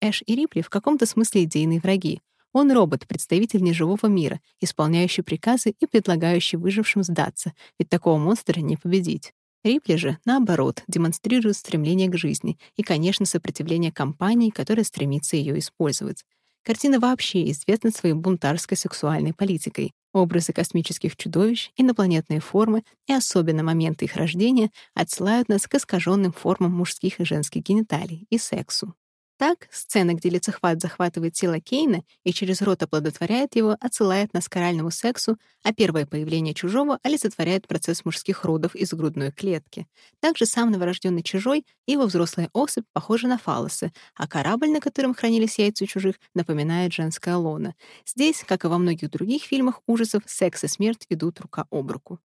Эш и Рипли в каком-то смысле идейные враги. Он робот, представитель неживого мира, исполняющий приказы и предлагающий выжившим сдаться, ведь такого монстра не победить. Рипли же, наоборот, демонстрирует стремление к жизни и, конечно, сопротивление компании, которая стремится ее использовать. Картина вообще известна своей бунтарской сексуальной политикой. Образы космических чудовищ, инопланетные формы и особенно моменты их рождения отсылают нас к искаженным формам мужских и женских гениталий и сексу. Так, сцена, где лицехват захватывает тело Кейна и через рот оплодотворяет его, отсылает нас к оральному сексу, а первое появление чужого олицетворяет процесс мужских родов из грудной клетки. Также сам новорожденный чужой и его взрослая особь похожи на фалосы, а корабль, на котором хранились яйца чужих, напоминает женское лоно. Здесь, как и во многих других фильмах ужасов, секс и смерть идут рука об руку.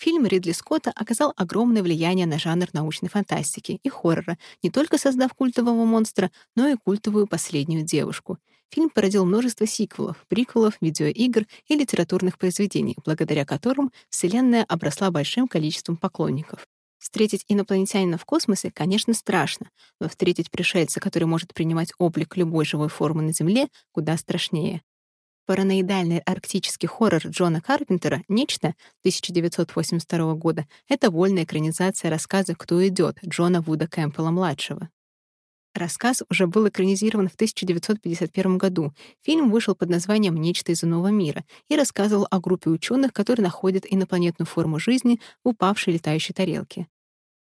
Фильм Ридли Скотта оказал огромное влияние на жанр научной фантастики и хоррора, не только создав культового монстра, но и культовую «Последнюю девушку». Фильм породил множество сиквелов, приквелов, видеоигр и литературных произведений, благодаря которым Вселенная обросла большим количеством поклонников. Встретить инопланетянина в космосе, конечно, страшно, но встретить пришельца, который может принимать облик любой живой формы на Земле, куда страшнее. Параноидальный арктический хоррор Джона Карпентера «Нечто» 1982 года — это вольная экранизация рассказа «Кто идет» Джона Вуда Кэмпбелла-младшего. Рассказ уже был экранизирован в 1951 году. Фильм вышел под названием «Нечто из иного мира» и рассказывал о группе ученых, которые находят инопланетную форму жизни в упавшей летающей тарелке.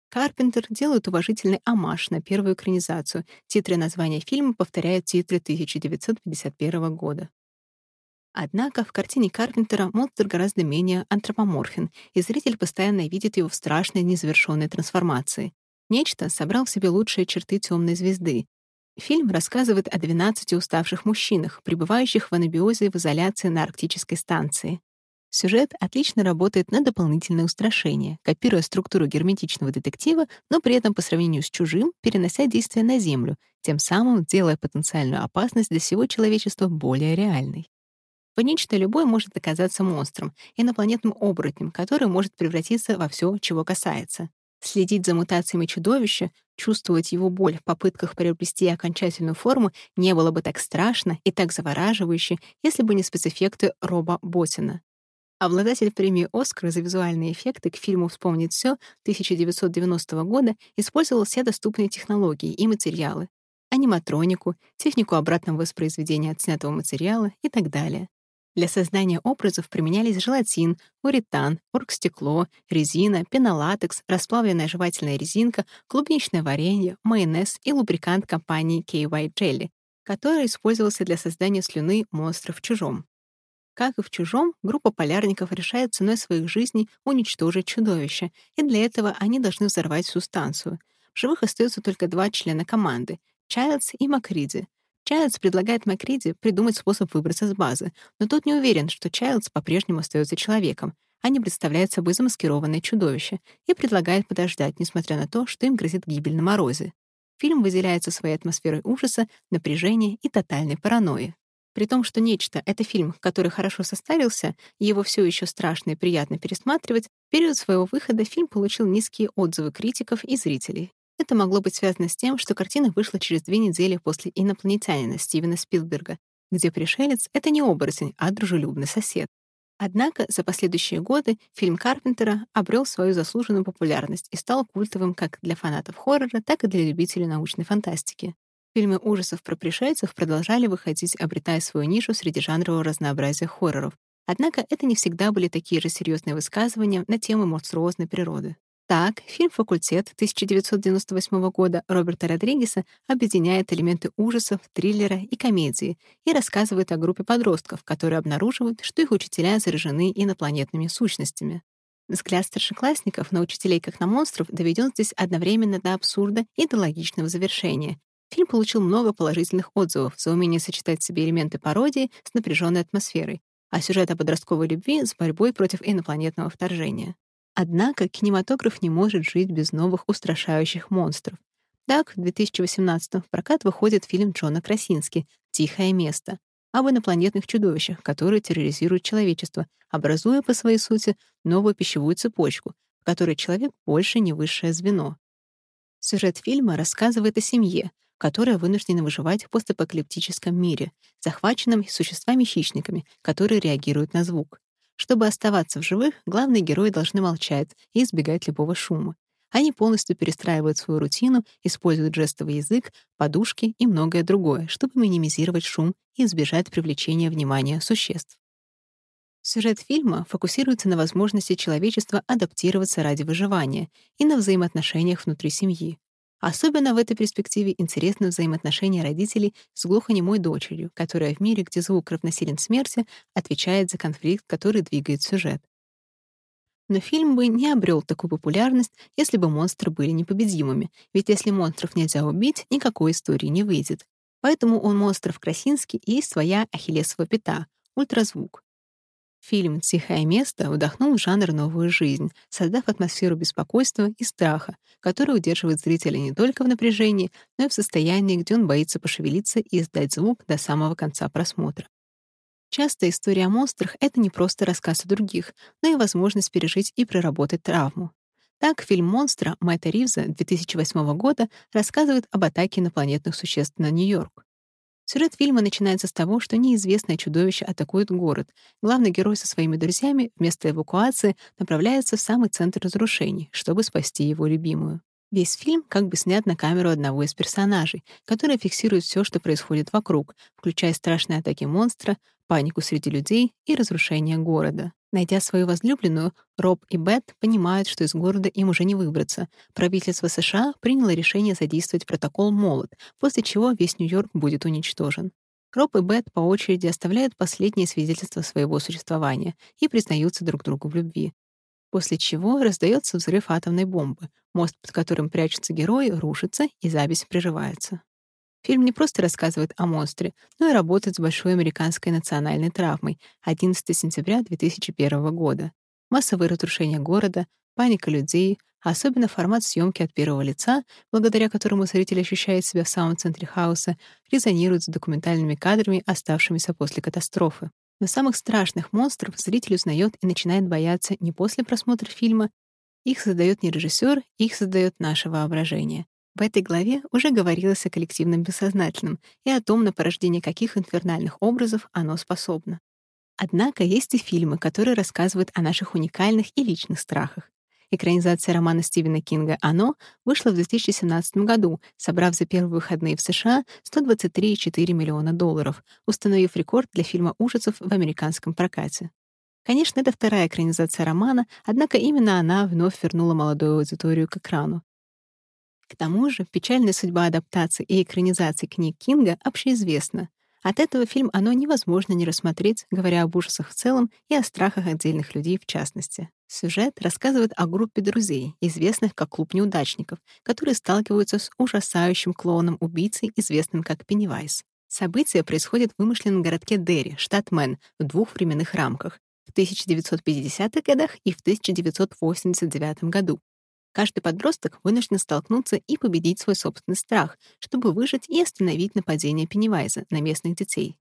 Карпентер делает уважительный амаш на первую экранизацию. Титры названия фильма повторяют титры 1951 года. Однако в картине Карпентера монстр гораздо менее антропоморфен, и зритель постоянно видит его в страшной незавершенной трансформации. Нечто собрал в себе лучшие черты темной звезды. Фильм рассказывает о 12 уставших мужчинах, пребывающих в анабиозе в изоляции на арктической станции. Сюжет отлично работает на дополнительное устрашение, копируя структуру герметичного детектива, но при этом по сравнению с чужим перенося действие на Землю, тем самым делая потенциальную опасность для всего человечества более реальной. Нечто любой может оказаться монстром, инопланетным оборотнем, который может превратиться во все, чего касается. Следить за мутациями чудовища, чувствовать его боль в попытках приобрести окончательную форму не было бы так страшно и так завораживающе, если бы не спецэффекты Роба Ботина. Обладатель премии «Оскар» за визуальные эффекты к фильму «Вспомнить все» 1990 года использовал все доступные технологии и материалы — аниматронику, технику обратного воспроизведения отснятого материала и так далее. Для создания образов применялись желатин, уретан, оргстекло, резина, пенолатекс, расплавленная жевательная резинка, клубничное варенье, майонез и лубрикант компании KY Jelly, который использовался для создания слюны монстров в «Чужом». Как и в «Чужом», группа полярников решает ценой своих жизней уничтожить чудовище, и для этого они должны взорвать всю станцию. В живых остаются только два члена команды — Чайлдс и Макриди, Чайлдс предлагает Макриди придумать способ выбраться с базы, но тот не уверен, что Чайлдс по-прежнему остается человеком, а не представляет собой замаскированное чудовище, и предлагает подождать, несмотря на то, что им грозит гибель на морозе. Фильм выделяется своей атмосферой ужаса, напряжения и тотальной паранойи. При том, что «Нечто» — это фильм, который хорошо состарился, и его все еще страшно и приятно пересматривать, в период своего выхода фильм получил низкие отзывы критиков и зрителей. Это могло быть связано с тем, что картина вышла через две недели после «Инопланетянина» Стивена Спилберга, где пришелец — это не оборотень, а дружелюбный сосед. Однако за последующие годы фильм Карпентера обрел свою заслуженную популярность и стал культовым как для фанатов хоррора, так и для любителей научной фантастики. Фильмы ужасов про пришельцев продолжали выходить, обретая свою нишу среди жанрового разнообразия хорроров. Однако это не всегда были такие же серьезные высказывания на тему монструозной природы. Так, фильм «Факультет» 1998 года Роберта Родригеса объединяет элементы ужасов, триллера и комедии и рассказывает о группе подростков, которые обнаруживают, что их учителя заражены инопланетными сущностями. Взгляд старшеклассников на учителей как на монстров доведен здесь одновременно до абсурда и до логичного завершения. Фильм получил много положительных отзывов за умение сочетать в себе элементы пародии с напряженной атмосферой, а сюжет о подростковой любви с борьбой против инопланетного вторжения. Однако кинематограф не может жить без новых устрашающих монстров. Так, в 2018 в прокат выходит фильм Джона Красински «Тихое место» об инопланетных чудовищах, которые терроризируют человечество, образуя по своей сути новую пищевую цепочку, в которой человек больше не высшее звено. Сюжет фильма рассказывает о семье, которая вынуждена выживать в постапокалиптическом мире, захваченном существами-хищниками, которые реагируют на звук. Чтобы оставаться в живых, главные герои должны молчать и избегать любого шума. Они полностью перестраивают свою рутину, используют жестовый язык, подушки и многое другое, чтобы минимизировать шум и избежать привлечения внимания существ. Сюжет фильма фокусируется на возможности человечества адаптироваться ради выживания и на взаимоотношениях внутри семьи. Особенно в этой перспективе интересны взаимоотношения родителей с глухонемой дочерью, которая в мире, где звук равносилен смерти, отвечает за конфликт, который двигает сюжет. Но фильм бы не обрел такую популярность, если бы монстры были непобедимыми, ведь если монстров нельзя убить, никакой истории не выйдет. Поэтому у монстров Красински есть своя ахиллесова пята — ультразвук. Фильм «Тихое место» вдохнул в жанр новую жизнь, создав атмосферу беспокойства и страха, которая удерживает зрителя не только в напряжении, но и в состоянии, где он боится пошевелиться и издать звук до самого конца просмотра. Часто история о монстрах — это не просто рассказ о других, но и возможность пережить и проработать травму. Так, фильм «Монстра» Мэтта Ривза 2008 года рассказывает об атаке инопланетных существ на Нью-Йорк. Сюжет фильма начинается с того, что неизвестное чудовище атакует город. Главный герой со своими друзьями вместо эвакуации направляется в самый центр разрушений, чтобы спасти его любимую. Весь фильм как бы снят на камеру одного из персонажей, который фиксирует все, что происходит вокруг, включая страшные атаки монстра, панику среди людей и разрушение города. Найдя свою возлюбленную, Роб и Бет понимают, что из города им уже не выбраться. Правительство США приняло решение задействовать протокол «Молот», после чего весь Нью-Йорк будет уничтожен. Роб и Бет по очереди оставляют последние свидетельства своего существования и признаются друг другу в любви. После чего раздается взрыв атомной бомбы. Мост, под которым прячутся герои, рушится, и запись прерывается. Фильм не просто рассказывает о монстре, но и работает с большой американской национальной травмой 11 сентября 2001 года. Массовые разрушения города, паника людей, а особенно формат съемки от первого лица, благодаря которому зритель ощущает себя в самом центре хаоса, резонирует с документальными кадрами, оставшимися после катастрофы. Но самых страшных монстров зритель узнает и начинает бояться не после просмотра фильма. Их создает не режиссер, их создает наше воображение. В этой главе уже говорилось о коллективном бессознательном и о том, на порождение каких инфернальных образов оно способно. Однако есть и фильмы, которые рассказывают о наших уникальных и личных страхах. Экранизация романа Стивена Кинга «Оно» вышла в 2017 году, собрав за первые выходные в США 123,4 миллиона долларов, установив рекорд для фильма ужасов в американском прокате. Конечно, это вторая экранизация романа, однако именно она вновь вернула молодую аудиторию к экрану. К тому же печальная судьба адаптации и экранизации книг Кинга общеизвестна. От этого фильм оно невозможно не рассмотреть, говоря об ужасах в целом и о страхах отдельных людей в частности. Сюжет рассказывает о группе друзей, известных как клуб неудачников, которые сталкиваются с ужасающим клоуном-убийцей, известным как Пеннивайз. События происходят в вымышленном городке Дерри, штат Мэн, в двух временных рамках — в 1950-х годах и в 1989 году. Каждый подросток вынужден столкнуться и победить свой собственный страх, чтобы выжить и остановить нападение Пеннивайза на местных детей.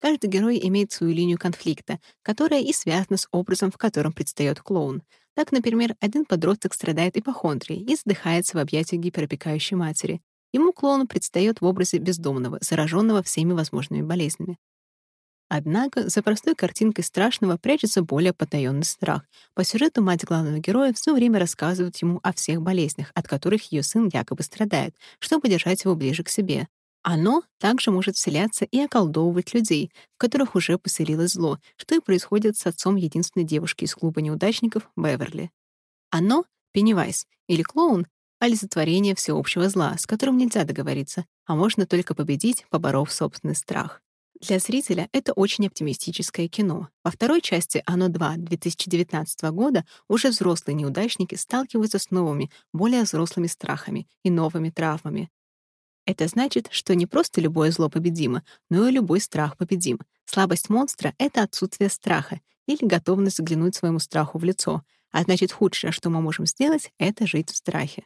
Каждый герой имеет свою линию конфликта, которая и связана с образом, в котором предстает клоун. Так, например, один подросток страдает ипохондрией и задыхается в объятиях гиперопекающей матери. Ему клоун предстает в образе бездомного, зараженного всеми возможными болезнями. Однако за простой картинкой страшного прячется более потаённый страх. По сюжету мать главного героя все время рассказывает ему о всех болезнях, от которых ее сын якобы страдает, чтобы держать его ближе к себе. Оно также может вселяться и околдовывать людей, в которых уже поселилось зло, что и происходит с отцом единственной девушки из клуба неудачников Беверли. Оно, Пеннивайз, или клоун, олицетворение всеобщего зла, с которым нельзя договориться, а можно только победить, поборов собственный страх. Для зрителя это очень оптимистическое кино. Во второй части «Оно 2» 2019 года уже взрослые неудачники сталкиваются с новыми, более взрослыми страхами и новыми травмами. Это значит, что не просто любое зло победимо, но и любой страх победим. Слабость монстра — это отсутствие страха или готовность взглянуть своему страху в лицо, а значит, худшее, что мы можем сделать, — это жить в страхе.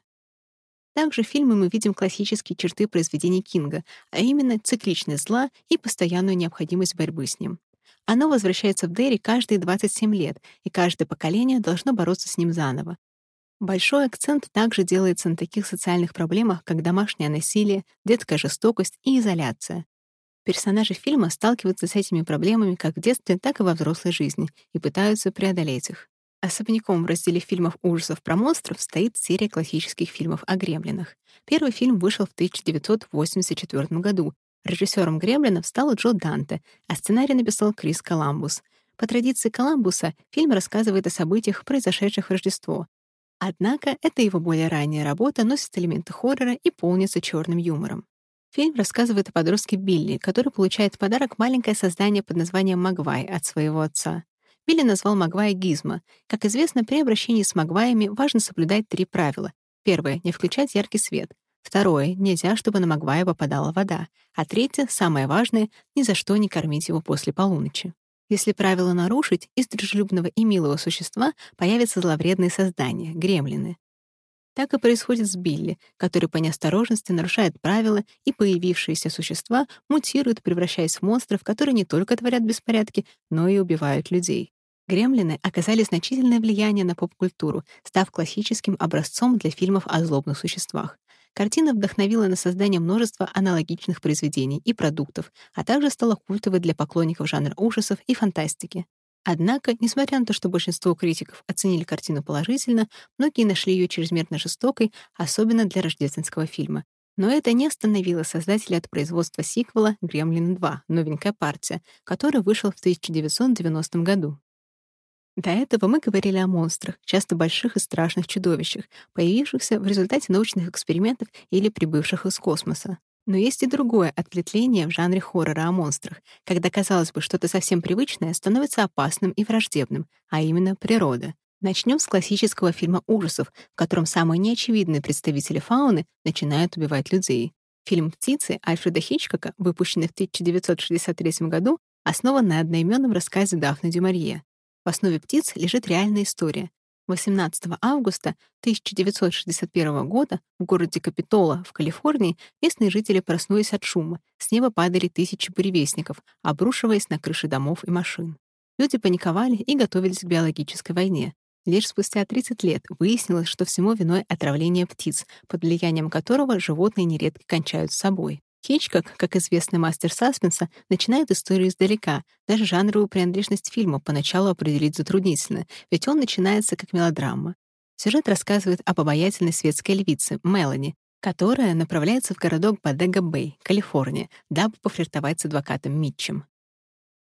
Также в фильме мы видим классические черты произведений Кинга, а именно цикличность зла и постоянную необходимость борьбы с ним. Оно возвращается в Дерри каждые 27 лет, и каждое поколение должно бороться с ним заново. Большой акцент также делается на таких социальных проблемах, как домашнее насилие, детская жестокость и изоляция. Персонажи фильма сталкиваются с этими проблемами как в детстве, так и во взрослой жизни и пытаются преодолеть их. Особняком в разделе фильмов ужасов про монстров стоит серия классических фильмов о гремлинах. Первый фильм вышел в 1984 году. Режиссером гремлинов стал Джо Данте, а сценарий написал Крис Коламбус. По традиции Коламбуса фильм рассказывает о событиях, произошедших в Рождество. Однако эта его более ранняя работа носит элементы хоррора и полнится черным юмором. Фильм рассказывает о подростке Билли, который получает в подарок маленькое создание под названием Магвай от своего отца. Билли назвал Магвая Гизмо. Как известно, при обращении с Магваями важно соблюдать три правила. Первое — не включать яркий свет. Второе — нельзя, чтобы на Магвая попадала вода. А третье, самое важное — ни за что не кормить его после полуночи. Если правила нарушить, из дружелюбного и милого существа появятся зловредные создания — гремлины. Так и происходит с Билли, который по неосторожности нарушает правила, и появившиеся существа мутируют, превращаясь в монстров, которые не только творят беспорядки, но и убивают людей. Гремлины оказали значительное влияние на поп-культуру, став классическим образцом для фильмов о злобных существах. Картина вдохновила на создание множества аналогичных произведений и продуктов, а также стала культовой для поклонников жанра ужасов и фантастики. Однако, несмотря на то, что большинство критиков оценили картину положительно, многие нашли ее чрезмерно жестокой, особенно для рождественского фильма. Но это не остановило создателя от производства сиквела «Гремлин 2. Новенькая партия», который вышел в 1990 году. До этого мы говорили о монстрах, часто больших и страшных чудовищах, появившихся в результате научных экспериментов или прибывших из космоса. Но есть и другое ответвление в жанре хоррора о монстрах, когда, казалось бы, что-то совсем привычное становится опасным и враждебным, а именно природа. Начнем с классического фильма ужасов, в котором самые неочевидные представители фауны начинают убивать людей. Фильм «Птицы» Альфреда Хичкока, выпущенный в 1963 году, основан на одноименном рассказе Дафны Дюмарье. В основе птиц лежит реальная история. 18 августа 1961 года в городе Капитола в Калифорнии местные жители проснулись от шума. С неба падали тысячи буревестников, обрушиваясь на крыши домов и машин. Люди паниковали и готовились к биологической войне. Лишь спустя 30 лет выяснилось, что всему виной отравление птиц, под влиянием которого животные нередко кончают с собой. Хичкок, как известный мастер саспенса, начинает историю издалека. Даже жанровую принадлежность фильма поначалу определить затруднительно, ведь он начинается как мелодрама. Сюжет рассказывает об обаятельной светской львице Мелани, которая направляется в городок Бодега-Бэй, Калифорния, дабы пофлиртовать с адвокатом Митчем.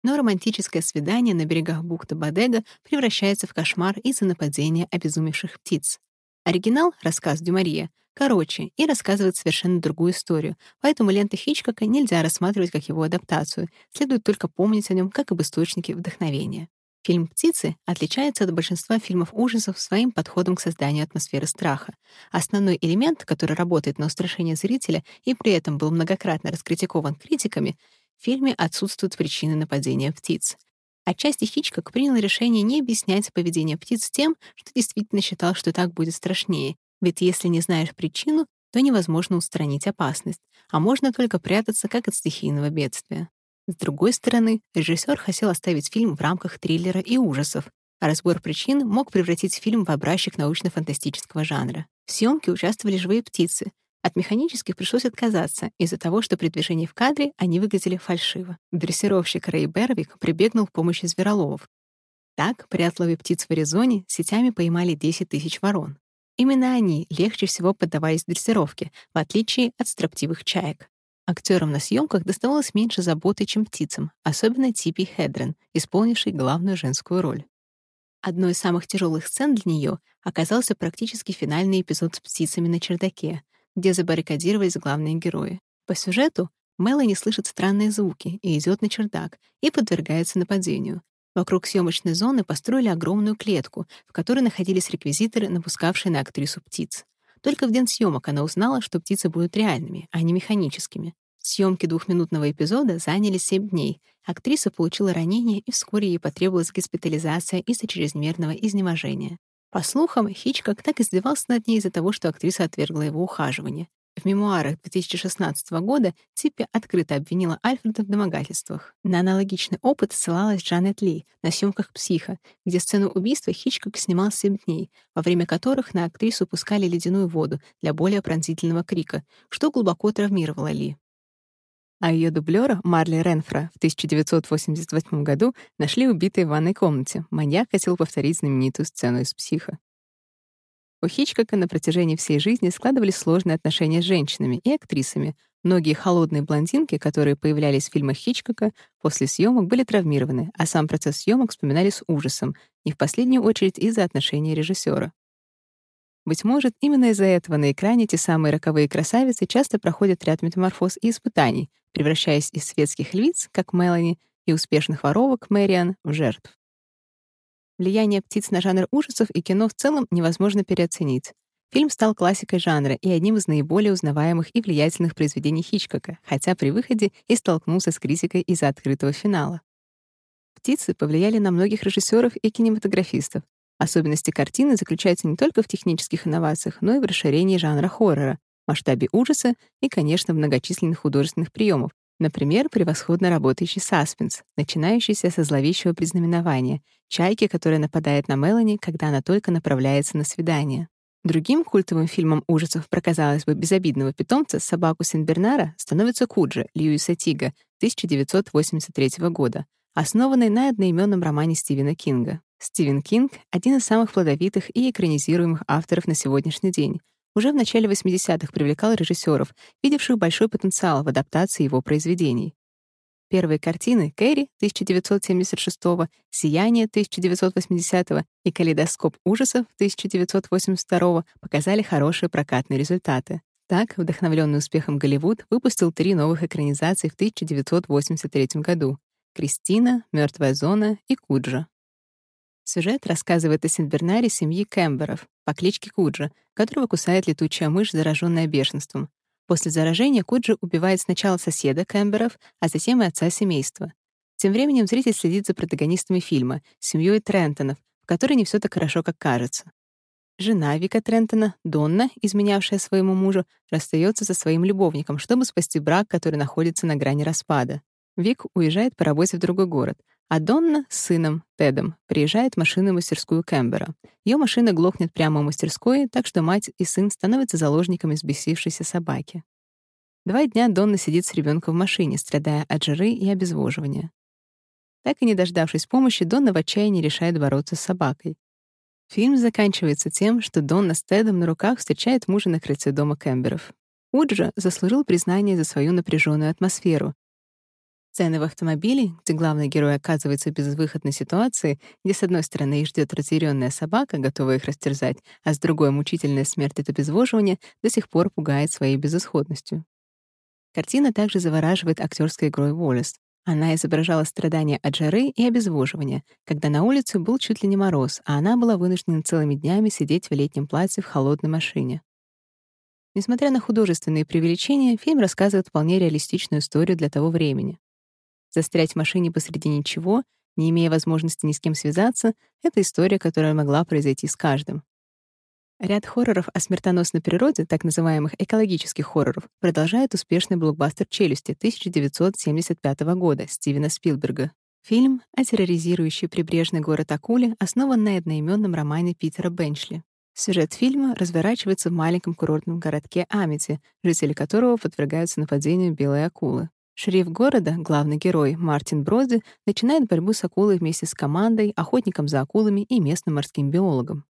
Но романтическое свидание на берегах бухты Бодега превращается в кошмар из-за нападения обезумевших птиц. Оригинал, рассказ Дюмарье, короче и рассказывает совершенно другую историю, поэтому ленты Хичкока нельзя рассматривать как его адаптацию, следует только помнить о нем как об источнике вдохновения. Фильм «Птицы» отличается от большинства фильмов ужасов своим подходом к созданию атмосферы страха. Основной элемент, который работает на устрашение зрителя и при этом был многократно раскритикован критиками, в фильме отсутствуют причины нападения птиц. Отчасти Хичкок принял решение не объяснять поведение птиц тем, что действительно считал, что так будет страшнее, ведь если не знаешь причину, то невозможно устранить опасность, а можно только прятаться, как от стихийного бедствия. С другой стороны, режиссер хотел оставить фильм в рамках триллера и ужасов. а разбор причин мог превратить фильм в образчик научно-фантастического жанра. В съемке участвовали живые птицы. От механических пришлось отказаться из-за того, что при движении в кадре они выглядели фальшиво. Дрессировщик Рэй Бервик прибегнул к помощи звероловов. Так, при отлове птиц в Аризоне сетями поймали 10 тысяч ворон. Именно они легче всего поддавались дрессировке, в отличие от строптивых чаек. Актерам на съемках доставалось меньше заботы, чем птицам, особенно Типи Хедрен, исполнившей главную женскую роль. Одной из самых тяжелых сцен для нее оказался практически финальный эпизод с птицами на чердаке, где забаррикадировались главные герои. По сюжету Мелани слышит странные звуки и идет на чердак и подвергается нападению, Вокруг съемочной зоны построили огромную клетку, в которой находились реквизиторы, напускавшие на актрису птиц. Только в день съемок она узнала, что птицы будут реальными, а не механическими. Съемки двухминутного эпизода заняли семь дней. Актриса получила ранение, и вскоре ей потребовалась госпитализация из-за чрезмерного изнеможения. По слухам, Хичкок так издевался над ней из-за того, что актриса отвергла его ухаживание. В мемуарах 2016 года Типпи открыто обвинила Альфреда в домогательствах. На аналогичный опыт ссылалась Джанет Ли на съемках «Психа», где сцену убийства Хичкок снимал 7 дней, во время которых на актрису пускали ледяную воду для более пронзительного крика, что глубоко травмировало Ли. А ее дублера Марли Ренфра в 1988 году нашли убитой в ванной комнате. Маньяк хотел повторить знаменитую сцену из «Психа». У Хичкока на протяжении всей жизни складывались сложные отношения с женщинами и актрисами. Многие холодные блондинки, которые появлялись в фильмах Хичкока, после съемок были травмированы, а сам процесс съемок вспоминали с ужасом, не в последнюю очередь из-за отношения режиссера. Быть может, именно из-за этого на экране те самые роковые красавицы часто проходят ряд метаморфоз и испытаний, превращаясь из светских львиц, как Мелани, и успешных воровок Мэриан в жертв. Влияние птиц на жанр ужасов и кино в целом невозможно переоценить. Фильм стал классикой жанра и одним из наиболее узнаваемых и влиятельных произведений Хичкока, хотя при выходе и столкнулся с критикой из-за открытого финала. «Птицы» повлияли на многих режиссеров и кинематографистов. Особенности картины заключаются не только в технических инновациях, но и в расширении жанра хоррора, масштабе ужаса и, конечно, многочисленных художественных приемах, Например, превосходно работающий саспенс, начинающийся со зловещего признаменования, чайки, которая нападает на Мелани, когда она только направляется на свидание. Другим культовым фильмом ужасов про, казалось бы, безобидного питомца собаку Сен-Бернара становится Куджи Льюиса Тига 1983 года, основанный на одноименном романе Стивена Кинга. Стивен Кинг — один из самых плодовитых и экранизируемых авторов на сегодняшний день, уже в начале 80-х привлекал режиссеров, видевших большой потенциал в адаптации его произведений. Первые картины «Кэрри» 1976 «Сияние» 1980 и «Калейдоскоп ужасов» 1982 показали хорошие прокатные результаты. Так, вдохновленный успехом Голливуд выпустил три новых экранизации в 1983 году «Кристина», «Мертвая зона» и «Куджа». Сюжет рассказывает о Синбернаре семьи Кэмберов по кличке Куджа, которого кусает летучая мышь, зараженная бешенством. После заражения Куджи убивает сначала соседа Кэмберов, а затем и отца семейства. Тем временем зритель следит за протагонистами фильма, семьей Трентонов, в которой не все так хорошо, как кажется. Жена Вика Трентона, Донна, изменявшая своему мужу, расстается со своим любовником, чтобы спасти брак, который находится на грани распада. Вик уезжает по работе в другой город, а Донна с сыном, Тедом, приезжает в машинную мастерскую Кэмбера. Ее машина глохнет прямо в мастерской, так что мать и сын становятся заложниками взбесившейся собаки. Два дня Донна сидит с ребенком в машине, страдая от жары и обезвоживания. Так и не дождавшись помощи, Донна в отчаянии решает бороться с собакой. Фильм заканчивается тем, что Донна с Тедом на руках встречает мужа на крыльце дома Кэмберов. Уджа заслужил признание за свою напряженную атмосферу, Сцены в автомобиле, где главный герой оказывается в безвыходной ситуации, где с одной стороны их ждет разъяренная собака, готовая их растерзать, а с другой мучительная смерть от обезвоживания, до сих пор пугает своей безысходностью. Картина также завораживает актерской игрой Уоллес. Она изображала страдания от жары и обезвоживания, когда на улице был чуть ли не мороз, а она была вынуждена целыми днями сидеть в летнем платье в холодной машине. Несмотря на художественные преувеличения, фильм рассказывает вполне реалистичную историю для того времени. Застрять в машине посреди ничего, не имея возможности ни с кем связаться — это история, которая могла произойти с каждым. Ряд хорроров о смертоносной природе, так называемых экологических хорроров, продолжает успешный блокбастер «Челюсти» 1975 года Стивена Спилберга. Фильм о терроризирующей прибрежный город Акуле основан на одноименном романе Питера Бенчли. Сюжет фильма разворачивается в маленьком курортном городке Амити, жители которого подвергаются нападению белой акулы. Шериф города, главный герой Мартин Броди, начинает борьбу с акулой вместе с командой, охотником за акулами и местным морским биологом.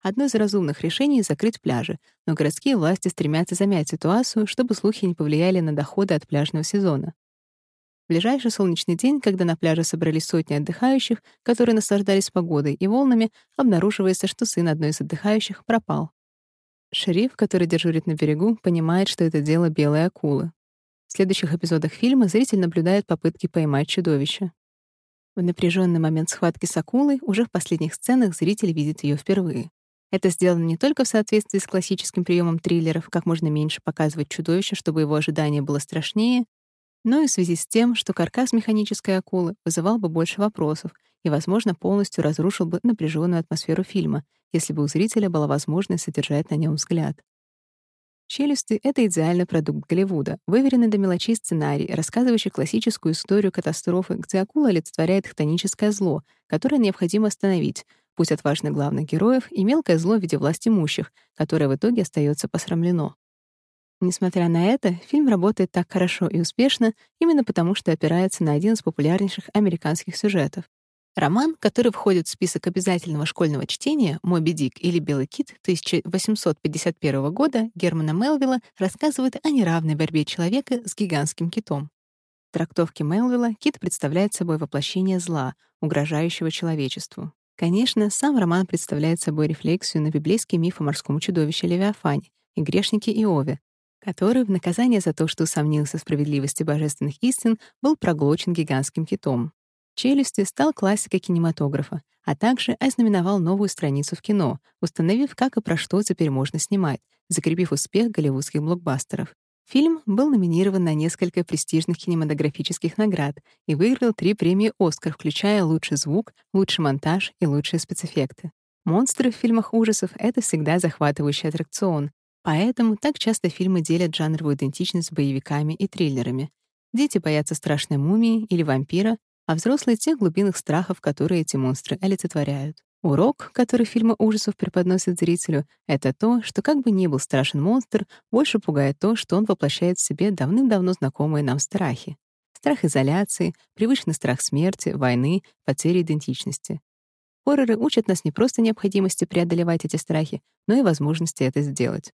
Одно из разумных решений — закрыть пляжи, но городские власти стремятся замять ситуацию, чтобы слухи не повлияли на доходы от пляжного сезона. В ближайший солнечный день, когда на пляже собрались сотни отдыхающих, которые наслаждались погодой и волнами, обнаруживается, что сын одной из отдыхающих пропал. Шериф, который дежурит на берегу, понимает, что это дело белой акулы. В следующих эпизодах фильма зритель наблюдает попытки поймать чудовище. В напряженный момент схватки с акулой уже в последних сценах зритель видит ее впервые. Это сделано не только в соответствии с классическим приемом триллеров, как можно меньше показывать чудовище, чтобы его ожидание было страшнее, но и в связи с тем, что каркас механической акулы вызывал бы больше вопросов и, возможно, полностью разрушил бы напряженную атмосферу фильма, если бы у зрителя была возможность содержать на нем взгляд. «Челюсти» — это идеальный продукт Голливуда, выверенный до мелочей сценарий, рассказывающий классическую историю катастрофы, где акула олицетворяет хтоническое зло, которое необходимо остановить, путь отважных главных героев и мелкое зло в виде власть имущих, которое в итоге остается посрамлено. Несмотря на это, фильм работает так хорошо и успешно именно потому, что опирается на один из популярнейших американских сюжетов. Роман, который входит в список обязательного школьного чтения «Моби Дик» или «Белый кит» 1851 года Германа Мелвилла рассказывает о неравной борьбе человека с гигантским китом. В трактовке Мелвилла кит представляет собой воплощение зла, угрожающего человечеству. Конечно, сам роман представляет собой рефлексию на библейский миф о морском чудовище Левиафане и грешнике Иове, который в наказание за то, что усомнился в справедливости божественных истин, был проглочен гигантским китом. «Челюсти» стал классикой кинематографа, а также ознаменовал новую страницу в кино, установив, как и про что теперь можно снимать, закрепив успех голливудских блокбастеров. Фильм был номинирован на несколько престижных кинематографических наград и выиграл три премии «Оскар», включая лучший звук, лучший монтаж и лучшие спецэффекты. Монстры в фильмах ужасов — это всегда захватывающий аттракцион, Поэтому так часто фильмы делят жанровую идентичность с боевиками и триллерами. Дети боятся страшной мумии или вампира, а взрослые — тех глубинных страхов, которые эти монстры олицетворяют. Урок, который фильмы ужасов преподносят зрителю, это то, что как бы ни был страшен монстр, больше пугает то, что он воплощает в себе давным-давно знакомые нам страхи. Страх изоляции, привычный страх смерти, войны, потери идентичности. Хорроры учат нас не просто необходимости преодолевать эти страхи, но и возможности это сделать.